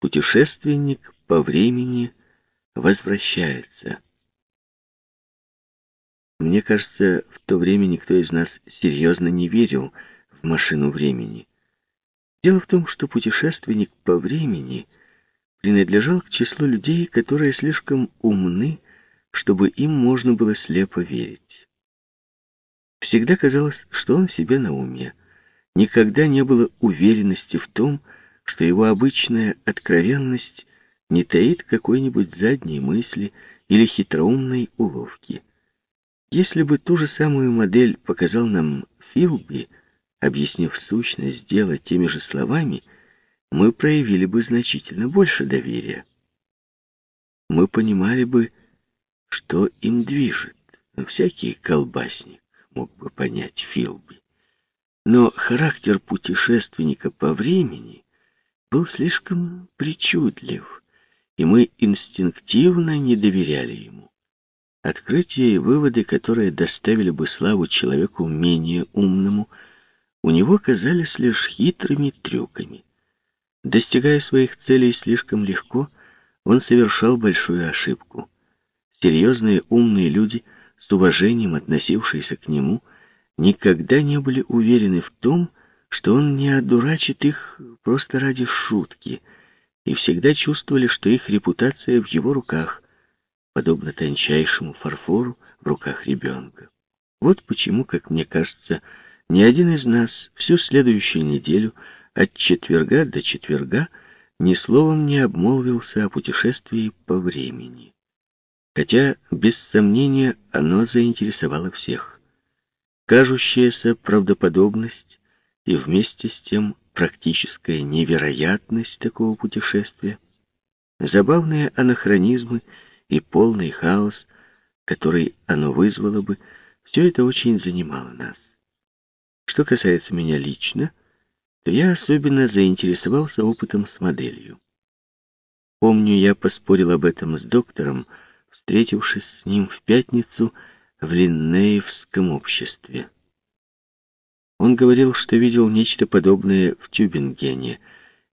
Путешественник по времени возвращается. Мне кажется, в то время никто из нас серьезно не верил в машину времени. Дело в том, что путешественник по времени принадлежал к числу людей, которые слишком умны, чтобы им можно было слепо верить. Всегда казалось, что он себе на уме. Никогда не было уверенности в том, что его обычная откровенность не таит какой-нибудь задней мысли или хитроумной уловки. Если бы ту же самую модель показал нам Филби, объяснив сущность дела теми же словами, мы проявили бы значительно больше доверия. Мы понимали бы, что им движет. Всякий колбасник мог бы понять Филби. Но характер путешественника по времени был слишком причудлив, и мы инстинктивно не доверяли ему. Открытия и выводы, которые доставили бы славу человеку менее умному, у него казались лишь хитрыми трюками. Достигая своих целей слишком легко, он совершал большую ошибку. Серьезные умные люди, с уважением относившиеся к нему, никогда не были уверены в том, что он не одурачит их просто ради шутки, и всегда чувствовали, что их репутация в его руках, подобно тончайшему фарфору в руках ребенка. Вот почему, как мне кажется, ни один из нас всю следующую неделю от четверга до четверга ни словом не обмолвился о путешествии по времени. Хотя, без сомнения, оно заинтересовало всех. Кажущаяся правдоподобность и вместе с тем практическая невероятность такого путешествия, забавные анахронизмы и полный хаос, который оно вызвало бы, все это очень занимало нас. Что касается меня лично, то я особенно заинтересовался опытом с моделью. Помню, я поспорил об этом с доктором, встретившись с ним в пятницу в Линнеевском обществе. Он говорил, что видел нечто подобное в Тюбингене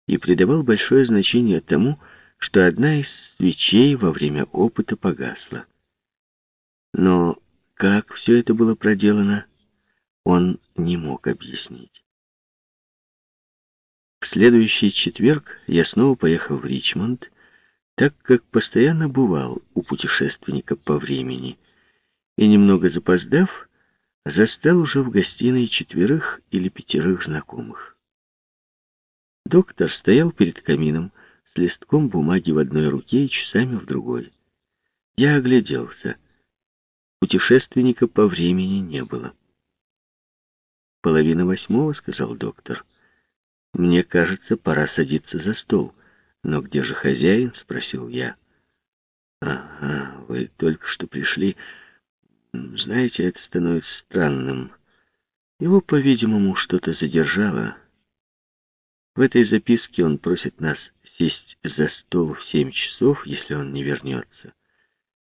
и придавал большое значение тому, что одна из свечей во время опыта погасла. Но как все это было проделано, он не мог объяснить. В следующий четверг я снова поехал в Ричмонд, так как постоянно бывал у путешественника по времени, и, немного запоздав, застал уже в гостиной четверых или пятерых знакомых. Доктор стоял перед камином с листком бумаги в одной руке и часами в другой. Я огляделся. Путешественника по времени не было. «Половина восьмого», — сказал доктор. «Мне кажется, пора садиться за стол. Но где же хозяин?» — спросил я. «Ага, вы только что пришли...» Знаете, это становится странным. Его, по-видимому, что-то задержало. В этой записке он просит нас сесть за стол в семь часов, если он не вернется,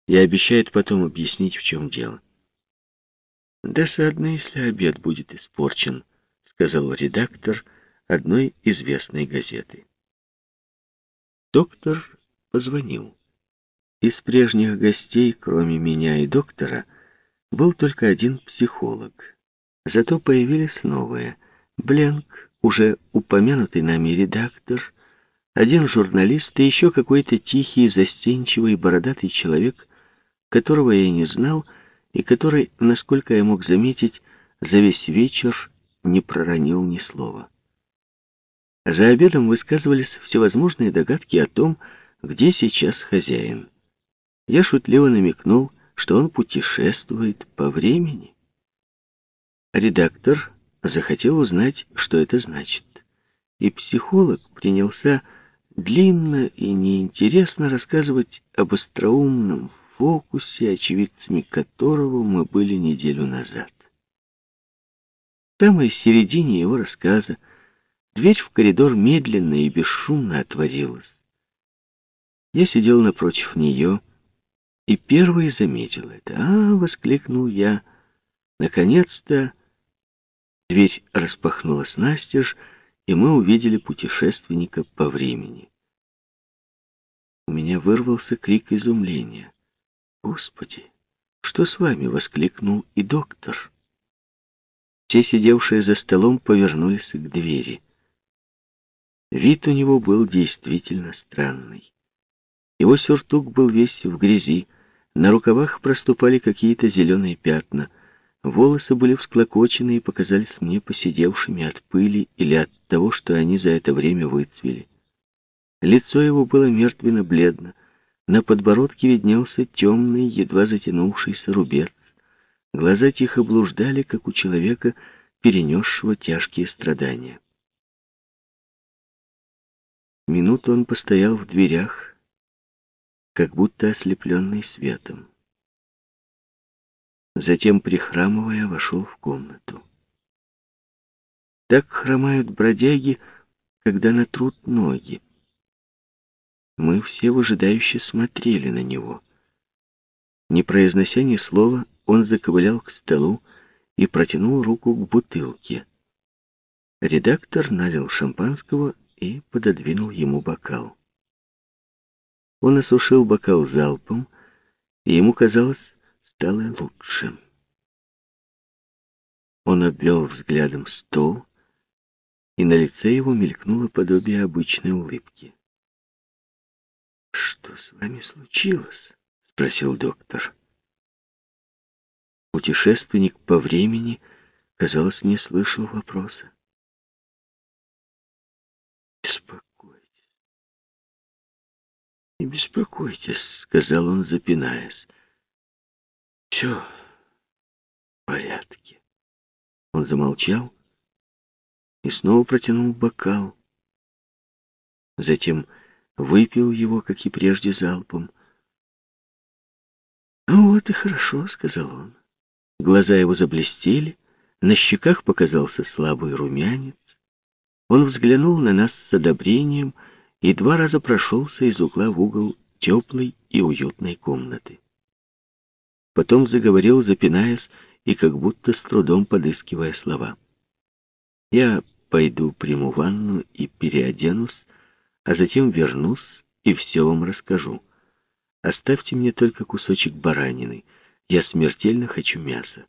и обещает потом объяснить, в чем дело. «Досадно, если обед будет испорчен», — сказал редактор одной известной газеты. Доктор позвонил. Из прежних гостей, кроме меня и доктора, — был только один психолог. Зато появились новые. Бленк, уже упомянутый нами редактор, один журналист и еще какой-то тихий, застенчивый, бородатый человек, которого я не знал, и который, насколько я мог заметить, за весь вечер не проронил ни слова. За обедом высказывались всевозможные догадки о том, где сейчас хозяин. Я шутливо намекнул, что он путешествует по времени. Редактор захотел узнать, что это значит, и психолог принялся длинно и неинтересно рассказывать об остроумном фокусе, очевидцами которого мы были неделю назад. В самой середине его рассказа дверь в коридор медленно и бесшумно отворилась. Я сидел напротив нее, и первый заметил это. «А!» — воскликнул я. «Наконец-то!» Дверь распахнулась настежь, и мы увидели путешественника по времени. У меня вырвался крик изумления. «Господи, что с вами?» — воскликнул и доктор. Все сидевшие за столом повернулись к двери. Вид у него был действительно странный. Его сюртук был весь в грязи, на рукавах проступали какие-то зеленые пятна, волосы были всклокочены и показались мне посидевшими от пыли или от того, что они за это время выцвели. Лицо его было мертвенно-бледно, на подбородке виднелся темный, едва затянувшийся рубец. Глаза тихо блуждали, как у человека, перенесшего тяжкие страдания. Минуту он постоял в дверях, как будто ослепленный светом. Затем, прихрамывая, вошел в комнату. Так хромают бродяги, когда натрут ноги. Мы все выжидающе смотрели на него. Не произнося ни слова, он заковылял к столу и протянул руку к бутылке. Редактор налил шампанского и пододвинул ему бокал. Он осушил бокал залпом, и ему, казалось, стало лучше. Он обвел взглядом стол, и на лице его мелькнуло подобие обычной улыбки. «Что с вами случилось?» — спросил доктор. Путешественник по времени, казалось, не слышал вопроса. «Беспокойтесь, не беспокойтесь», — сказал он, запинаясь. «Все в порядке». Он замолчал и снова протянул бокал. Затем выпил его, как и прежде, залпом. «Ну вот и хорошо», — сказал он. Глаза его заблестели, на щеках показался слабый румянец. Он взглянул на нас с одобрением и два раза прошелся из угла в угол теплой и уютной комнаты. Потом заговорил, запинаясь и как будто с трудом подыскивая слова. «Я пойду приму ванну и переоденусь, а затем вернусь и все вам расскажу. Оставьте мне только кусочек баранины. Я смертельно хочу мяса.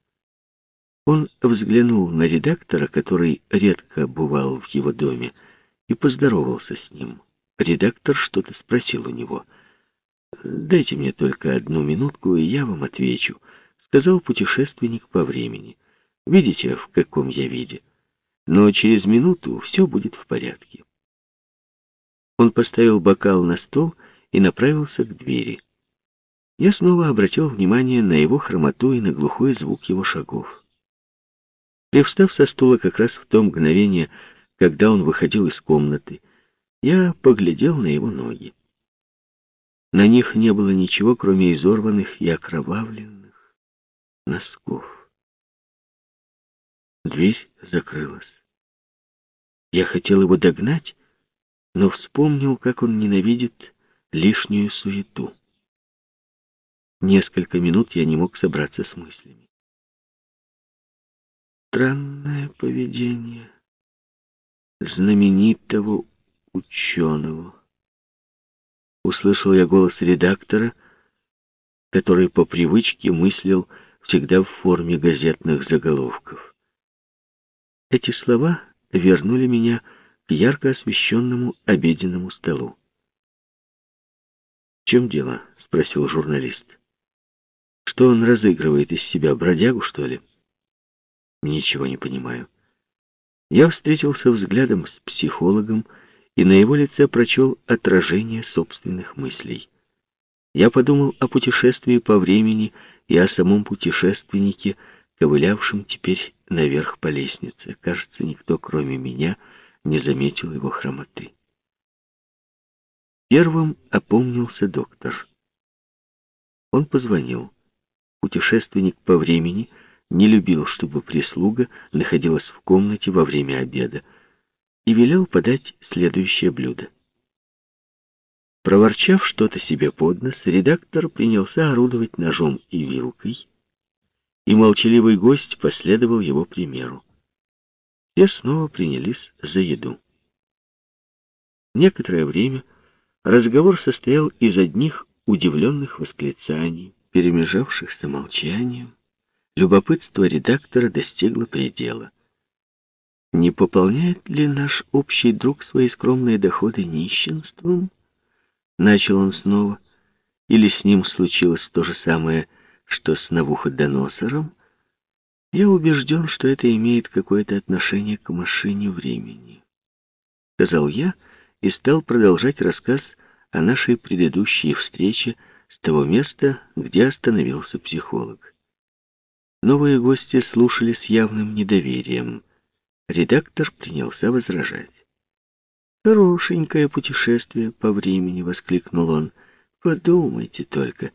Он взглянул на редактора, который редко бывал в его доме, и поздоровался с ним. Редактор что-то спросил у него. «Дайте мне только одну минутку, и я вам отвечу», — сказал путешественник по времени. «Видите, в каком я виде? Но через минуту все будет в порядке». Он поставил бокал на стол и направился к двери. Я снова обратил внимание на его хромоту и на глухой звук его шагов. Привстав со стула как раз в то мгновение, когда он выходил из комнаты, я поглядел на его ноги. На них не было ничего, кроме изорванных и окровавленных носков. Дверь закрылась. Я хотел его догнать, но вспомнил, как он ненавидит лишнюю суету. Несколько минут я не мог собраться с мыслями. Странное поведение знаменитого ученого. Услышал я голос редактора, который по привычке мыслил всегда в форме газетных заголовков. Эти слова вернули меня к ярко освещенному обеденному столу. «В чем дело?» — спросил журналист. «Что он разыгрывает из себя, бродягу, что ли?» «Ничего не понимаю». Я встретился взглядом с психологом и на его лице прочел отражение собственных мыслей. Я подумал о путешествии по времени и о самом путешественнике, ковылявшем теперь наверх по лестнице. Кажется, никто, кроме меня, не заметил его хромоты. Первым опомнился доктор. Он позвонил. Путешественник по времени не любил, чтобы прислуга находилась в комнате во время обеда, и велел подать следующее блюдо. Проворчав что-то себе под нос, редактор принялся орудовать ножом и вилкой, и молчаливый гость последовал его примеру все снова принялись за еду. Некоторое время Разговор состоял из одних удивленных восклицаний, перемежавшихся молчанием. Любопытство редактора достигло предела. Не пополняет ли наш общий друг свои скромные доходы нищенством? Начал он снова. Или с ним случилось то же самое, что с Навуходоносором? Я убежден, что это имеет какое-то отношение к машине времени. Сказал я и стал продолжать рассказ о нашей предыдущей встрече с того места, где остановился психолог. Новые гости слушали с явным недоверием. Редактор принялся возражать. «Хорошенькое путешествие по времени!» — воскликнул он. «Подумайте только,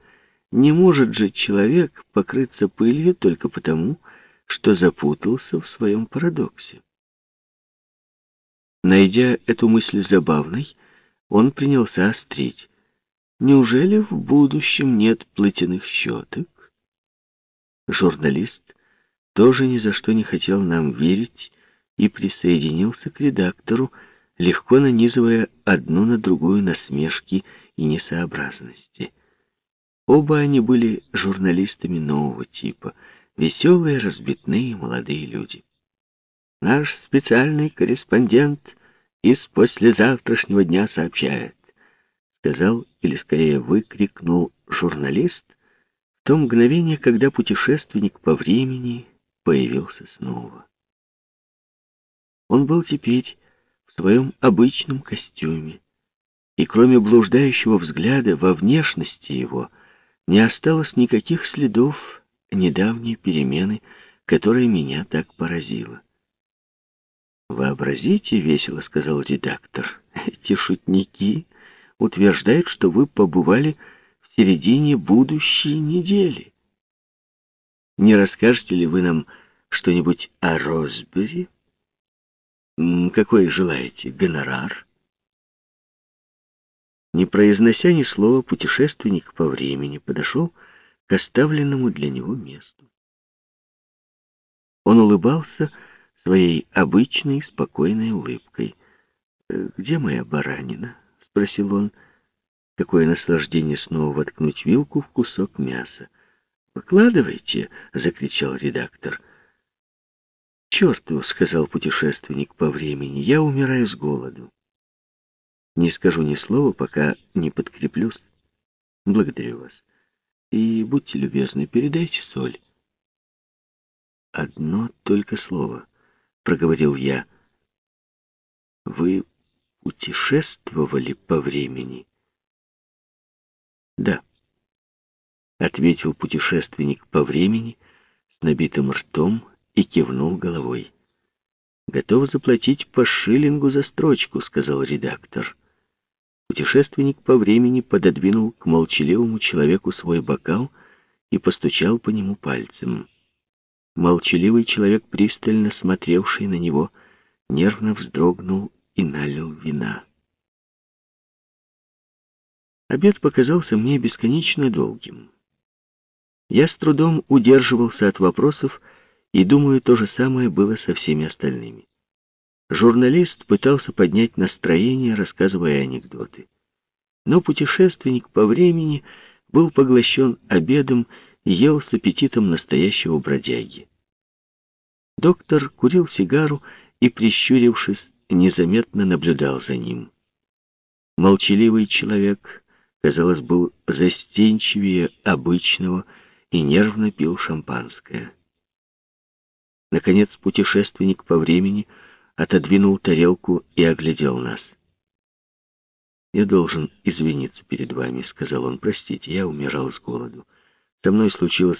не может же человек покрыться пылью только потому, что запутался в своем парадоксе». Найдя эту мысль забавной, он принялся острить. «Неужели в будущем нет платяных щеток?» Журналист тоже ни за что не хотел нам верить и присоединился к редактору, легко нанизывая одну на другую насмешки и несообразности. Оба они были журналистами нового типа, веселые, разбитные молодые люди. Наш специальный корреспондент из послезавтрашнего дня сообщает, сказал, или скорее выкрикнул журналист, в то мгновение, когда путешественник по времени появился снова. Он был теперь в своем обычном костюме, и кроме блуждающего взгляда во внешности его не осталось никаких следов недавней перемены, которая меня так поразила. «Вообразите, — весело сказал редактор, — эти шутники утверждают, что вы побывали в середине будущей недели. Не расскажете ли вы нам что-нибудь о Росбери?» Какой желаете гонорар? Не произнося ни слова, путешественник по времени подошел к оставленному для него месту. Он улыбался своей обычной спокойной улыбкой. «Э, «Где моя баранина?» — спросил он. Какое наслаждение снова воткнуть вилку в кусок мяса. «Выкладывайте!» — закричал редактор — черту!» — сказал путешественник по времени. «Я умираю с голоду. Не скажу ни слова, пока не подкреплюсь. Благодарю вас. И будьте любезны, передайте соль». «Одно только слово», — проговорил я. «Вы путешествовали по времени?» «Да», — ответил путешественник по времени с набитым ртом и кивнул головой. «Готов заплатить по шиллингу за строчку», — сказал редактор. Путешественник по времени пододвинул к молчаливому человеку свой бокал и постучал по нему пальцем. Молчаливый человек, пристально смотревший на него, нервно вздрогнул и налил вина. Обед показался мне бесконечно долгим. Я с трудом удерживался от вопросов, и, думаю, то же самое было со всеми остальными. Журналист пытался поднять настроение, рассказывая анекдоты. Но путешественник по времени был поглощен обедом и ел с аппетитом настоящего бродяги. Доктор курил сигару и, прищурившись, незаметно наблюдал за ним. Молчаливый человек, казалось, был застенчивее обычного и нервно пил шампанское. Наконец путешественник по времени отодвинул тарелку и оглядел нас. «Я должен извиниться перед вами», — сказал он. «Простите, я умирал с голоду. Со мной случилось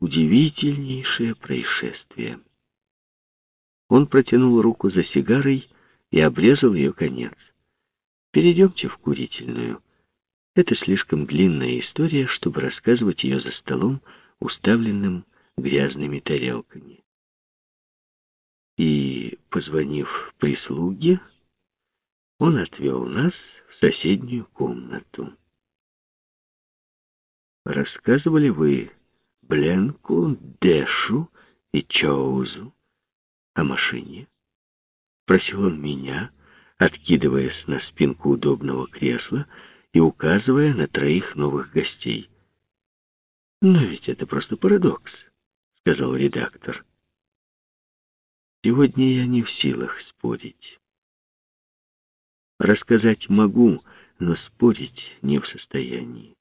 удивительнейшее происшествие». Он протянул руку за сигарой и обрезал ее конец. «Перейдемте в курительную. Это слишком длинная история, чтобы рассказывать ее за столом, уставленным грязными тарелками» и, позвонив прислуге, он отвел нас в соседнюю комнату. Рассказывали вы Бленку, Дэшу и Чоузу о машине? Просил он меня, откидываясь на спинку удобного кресла и указывая на троих новых гостей. «Но ведь это просто парадокс», — сказал редактор. «Сегодня я не в силах спорить. Рассказать могу, но спорить не в состоянии.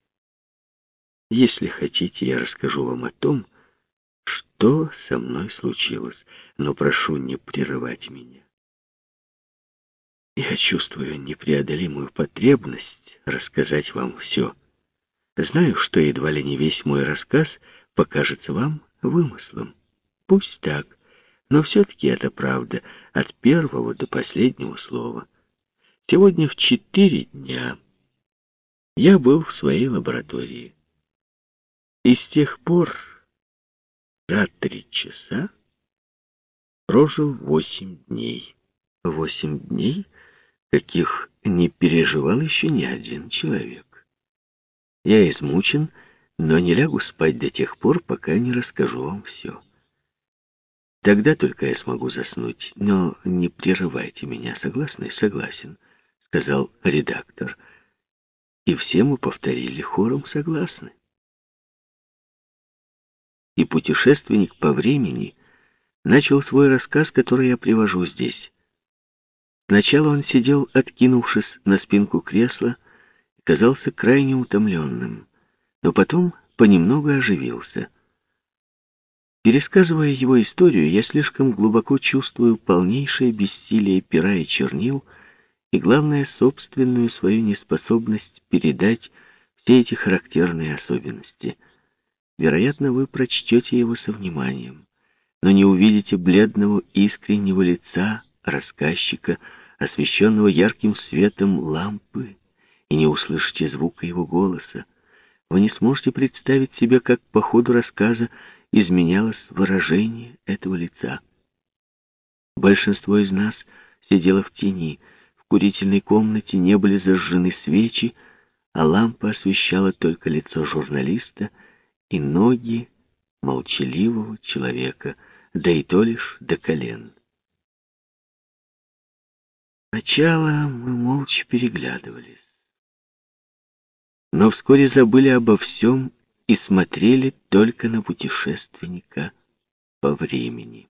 Если хотите, я расскажу вам о том, что со мной случилось, но прошу не прерывать меня. Я чувствую непреодолимую потребность рассказать вам все. Знаю, что едва ли не весь мой рассказ покажется вам вымыслом. Пусть так, но все-таки это правда от первого до последнего слова. Сегодня в четыре дня я был в своей лаборатории. И с тех пор за три часа прожил восемь дней. Восемь дней, каких не переживал еще ни один человек. Я измучен, но не лягу спать до тех пор, пока не расскажу вам все. Тогда только я смогу заснуть, но не прерывайте меня, согласны? Согласен, сказал редактор. И все мы повторили хором согласны и путешественник по времени начал свой рассказ, который я привожу здесь. Сначала он сидел, откинувшись на спинку кресла, казался крайне утомленным, но потом понемногу оживился. Пересказывая его историю, я слишком глубоко чувствую полнейшее бессилие пера и чернил и, главное, собственную свою неспособность передать все эти характерные особенности — Вероятно, вы прочтете его со вниманием, но не увидите бледного искреннего лица рассказчика, освещенного ярким светом лампы, и не услышите звука его голоса. Вы не сможете представить себе, как по ходу рассказа изменялось выражение этого лица. Большинство из нас сидело в тени, в курительной комнате не были зажжены свечи, а лампа освещала только лицо журналиста — и ноги молчаливого человека, да и то лишь до колен. Сначала мы молча переглядывались, но вскоре забыли обо всем и смотрели только на путешественника по времени.